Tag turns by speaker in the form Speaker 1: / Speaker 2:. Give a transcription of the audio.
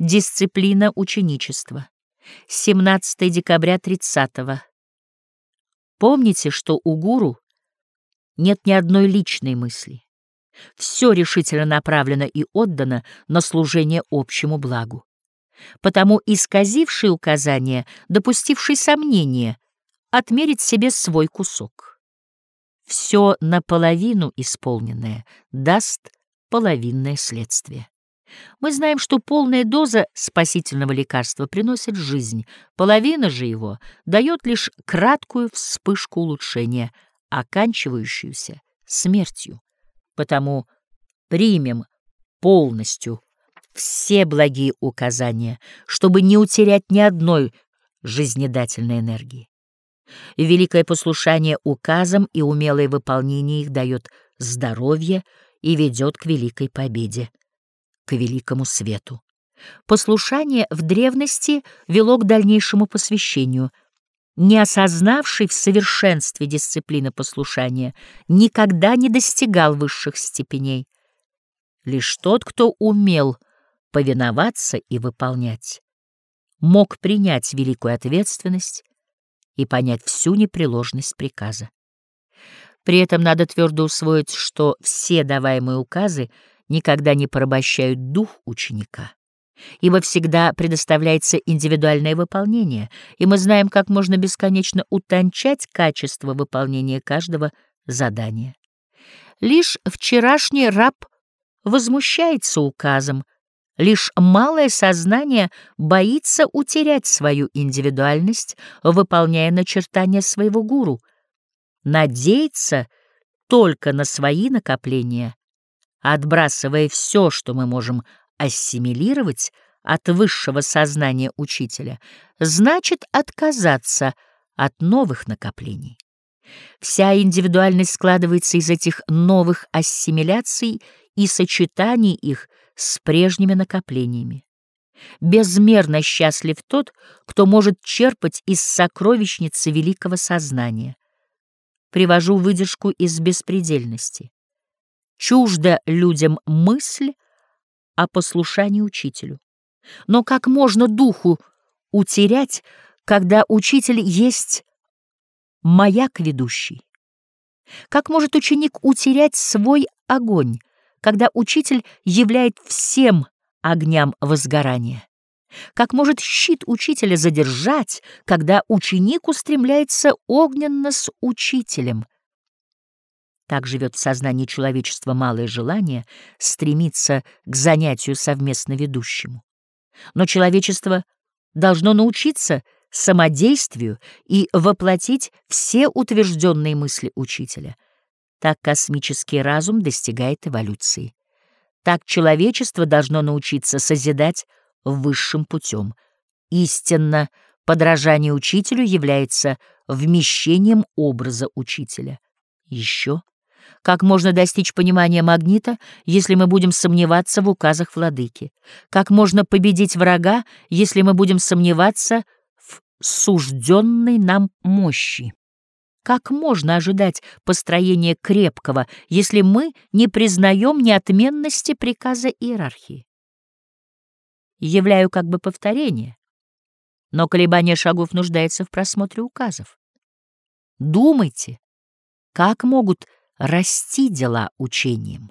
Speaker 1: Дисциплина ученичества. 17 декабря 30 -го. Помните, что у гуру нет ни одной личной мысли. Все решительно направлено и отдано на служение общему благу. Потому исказивший указания, допустивший сомнения, отмерить себе свой кусок. Все наполовину исполненное даст половинное следствие. Мы знаем, что полная доза спасительного лекарства приносит жизнь, половина же его дает лишь краткую вспышку улучшения, оканчивающуюся смертью. Потому примем полностью все благие указания, чтобы не утерять ни одной жизнедательной энергии. Великое послушание указам и умелое выполнение их дает здоровье и ведет к великой победе к великому свету. Послушание в древности вело к дальнейшему посвящению. Не осознавший в совершенстве дисциплины послушания никогда не достигал высших степеней. Лишь тот, кто умел повиноваться и выполнять, мог принять великую ответственность и понять всю непреложность приказа. При этом надо твердо усвоить, что все даваемые указы — никогда не порабощают дух ученика, ибо всегда предоставляется индивидуальное выполнение, и мы знаем, как можно бесконечно утончать качество выполнения каждого задания. Лишь вчерашний раб возмущается указом, лишь малое сознание боится утерять свою индивидуальность, выполняя начертания своего гуру, надеется только на свои накопления отбрасывая все, что мы можем ассимилировать от высшего сознания учителя, значит отказаться от новых накоплений. Вся индивидуальность складывается из этих новых ассимиляций и сочетаний их с прежними накоплениями. Безмерно счастлив тот, кто может черпать из сокровищницы великого сознания. Привожу выдержку из беспредельности. Чужда людям мысль о послушании учителю. Но как можно духу утерять, когда учитель есть маяк ведущий? Как может ученик утерять свой огонь, когда учитель являет всем огням возгорания? Как может щит учителя задержать, когда ученик устремляется огненно с учителем? Так живет в сознании человечества малое желание стремиться к занятию совместно ведущему. Но человечество должно научиться самодействию и воплотить все утвержденные мысли учителя. Так космический разум достигает эволюции. Так человечество должно научиться созидать высшим путем. Истинно, подражание учителю является вмещением образа учителя. Еще как можно достичь понимания магнита, если мы будем сомневаться в указах владыки? Как можно победить врага, если мы будем сомневаться в сужденной нам мощи? Как можно ожидать построения крепкого, если мы не признаем неотменности приказа иерархии? Являю как бы повторение, но колебание шагов нуждается в просмотре указов. Думайте, как могут расти дела учением.